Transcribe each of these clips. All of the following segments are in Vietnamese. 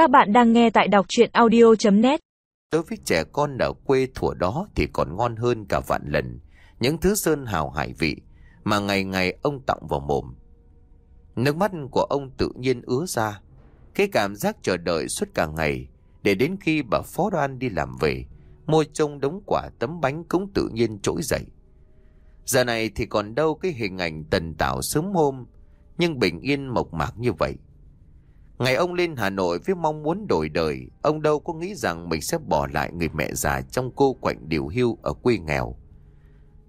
Các bạn đang nghe tại đọc chuyện audio.net Đối với trẻ con ở quê thủa đó thì còn ngon hơn cả vạn lần. Những thứ sơn hào hải vị mà ngày ngày ông tặng vào mồm. Nước mắt của ông tự nhiên ứa ra. Cái cảm giác chờ đợi suốt cả ngày để đến khi bà Phó Đoan đi làm về, môi trông đống quả tấm bánh cũng tự nhiên trỗi dậy. Giờ này thì còn đâu cái hình ảnh tần tạo sớm hôm, nhưng bình yên mộc mạc như vậy. Ngày ông lên Hà Nội với mong muốn đổi đời, ông đâu có nghĩ rằng mình sẽ bỏ lại người mẹ già trong cô quạnh điều hưu ở quê nghèo.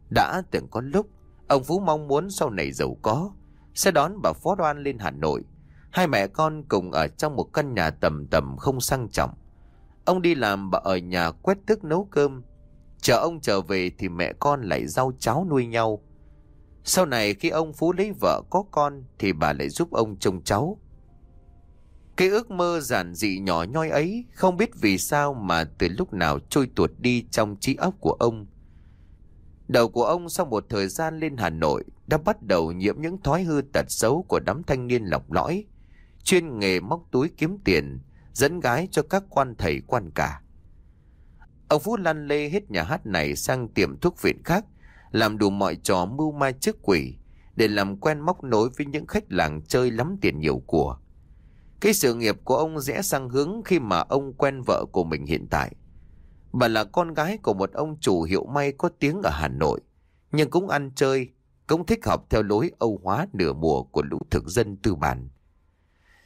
Đã từng có lúc, ông Phú mong muốn sau này giàu có, sẽ đón bà Phó Đoan lên Hà Nội. Hai mẹ con cùng ở trong một căn nhà tầm tầm không sang trọng. Ông đi làm bà ở nhà quét thức nấu cơm. Chờ ông trở về thì mẹ con lại rau cháo nuôi nhau. Sau này khi ông Phú lấy vợ có con thì bà lại giúp ông trông cháu. Cái ước mơ giản dị nhỏ nhoi ấy không biết vì sao mà từ lúc nào trôi tuột đi trong trí óc của ông. Đầu của ông sau một thời gian lên Hà Nội đã bắt đầu nhiễm những thói hư tật xấu của đám thanh niên lọc lõi, chuyên nghề móc túi kiếm tiền, dẫn gái cho các quan thầy quan cả. Ông Phú lăn lê hết nhà hát này sang tiệm thuốc viện khác, làm đủ mọi trò mưu ma trước quỷ để làm quen móc nối với những khách làng chơi lắm tiền nhiều của. Cái sự nghiệp của ông rẽ sang hướng khi mà ông quen vợ của mình hiện tại. Bà là con gái của một ông chủ hiệu may có tiếng ở Hà Nội, nhưng cũng ăn chơi, cũng thích học theo lối Âu hóa nửa mùa của lũ thực dân tư bản.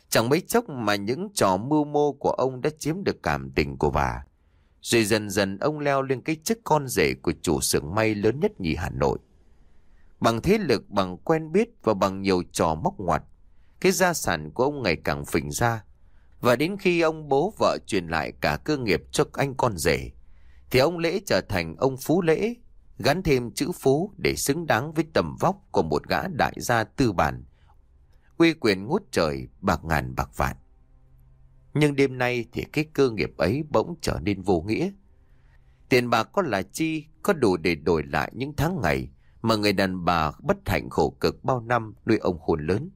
Chẳng mấy chốc mà những trò mưu mô của ông đã chiếm được cảm tình của bà. Rồi dần dần ông leo lên cái chức con rể của chủ xưởng may lớn nhất nhì Hà Nội. Bằng thế lực, bằng quen biết và bằng nhiều trò móc ngoặt, cái gia sản của ông ngày càng phình ra. Và đến khi ông bố vợ truyền lại cả cơ nghiệp cho anh con rể, thì ông Lễ trở thành ông Phú Lễ, gắn thêm chữ Phú để xứng đáng với tầm vóc của một gã đại gia tư bản, uy quyền ngút trời bạc ngàn bạc vạn. Nhưng đêm nay thì cái cơ nghiệp ấy bỗng trở nên vô nghĩa. Tiền bạc có là chi, có đủ để đổi lại những tháng ngày mà người đàn bà bất hạnh khổ cực bao năm nuôi ông khôn lớn.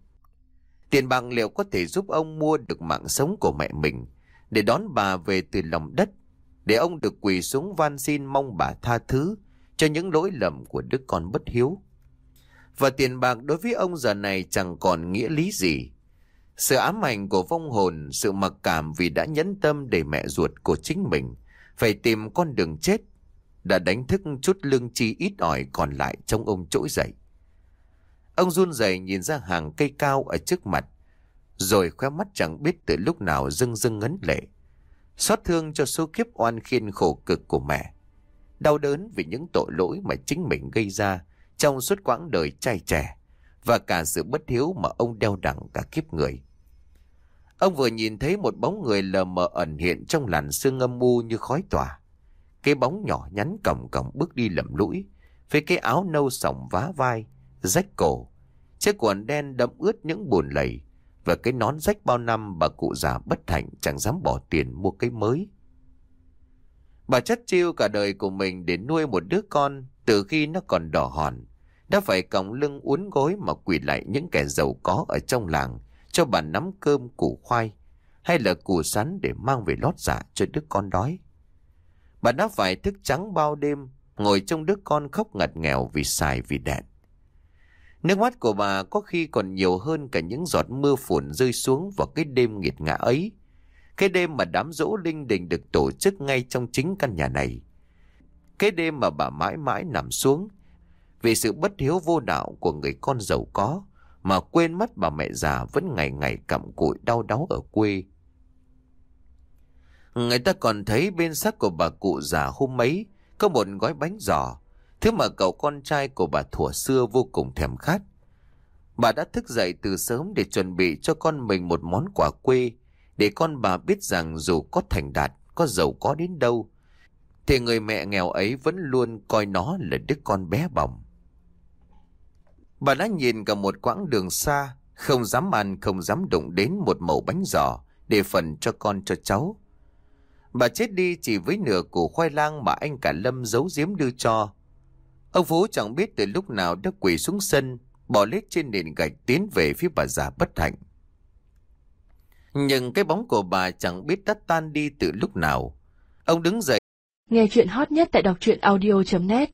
Tiền bạc liệu có thể giúp ông mua được mạng sống của mẹ mình để đón bà về từ lòng đất, để ông được quỳ xuống van xin mong bà tha thứ cho những lỗi lầm của đứa con bất hiếu. Và tiền bạc đối với ông giờ này chẳng còn nghĩa lý gì. Sự ám ảnh của vong hồn, sự mặc cảm vì đã nhẫn tâm để mẹ ruột của chính mình phải tìm con đường chết, đã đánh thức chút lương chi ít ỏi còn lại trong ông trỗi dậy. Ông run rẩy nhìn ra hàng cây cao ở trước mặt, rồi khóe mắt chẳng biết từ lúc nào dưng dưng ngấn lệ. Xót thương cho số kiếp oan khiên khổ cực của mẹ. Đau đớn vì những tội lỗi mà chính mình gây ra trong suốt quãng đời trai trẻ và cả sự bất hiếu mà ông đeo đẳng cả kiếp người. Ông vừa nhìn thấy một bóng người lờ mờ ẩn hiện trong làn sương âm u như khói tỏa. Cái bóng nhỏ nhắn còng còng bước đi lầm lũi, với cái áo nâu sòng vá vai, rách cổ, chiếc quần đen đẫm ướt những bùn lầy và cái nón rách bao năm bà cụ già bất hạnh chẳng dám bỏ tiền mua cái mới. Bà chất chiêu cả đời của mình để nuôi một đứa con từ khi nó còn đỏ hòn, đã phải còng lưng uốn gối mà quỳ lại những kẻ giàu có ở trong làng cho bà nắm cơm củ khoai hay là củ sắn để mang về lót dạ cho đứa con đói. Bà đã phải thức trắng bao đêm, ngồi trong đứa con khóc ngặt nghèo vì xài vì đẹn. Nước mắt của bà có khi còn nhiều hơn cả những giọt mưa phùn rơi xuống vào cái đêm nghiệt ngã ấy. Cái đêm mà đám dỗ linh đình được tổ chức ngay trong chính căn nhà này. Cái đêm mà bà mãi mãi nằm xuống vì sự bất hiếu vô đạo của người con giàu có mà quên mất bà mẹ già vẫn ngày ngày cặm cụi đau đáu ở quê. Người ta còn thấy bên xác của bà cụ già hôm ấy có một gói bánh giò, thứ mà cậu con trai của bà thủa xưa vô cùng thèm khát. Bà đã thức dậy từ sớm để chuẩn bị cho con mình một món quà quê, để con bà biết rằng dù có thành đạt, có giàu có đến đâu, thì người mẹ nghèo ấy vẫn luôn coi nó là đứa con bé bỏng. Bà đã nhìn cả một quãng đường xa, không dám ăn, không dám đụng đến một mẩu bánh giò để phần cho con cho cháu. Bà chết đi chỉ với nửa củ khoai lang mà anh cả Lâm giấu giếm đưa cho. Ông Phú chẳng biết từ lúc nào đã quỳ xuống sân, bỏ lết trên nền gạch tiến về phía bà già bất hạnh. Nhưng cái bóng của bà chẳng biết đã tan đi từ lúc nào. Ông đứng dậy Nghe chuyện hot nhất tại đọc truyện audio.net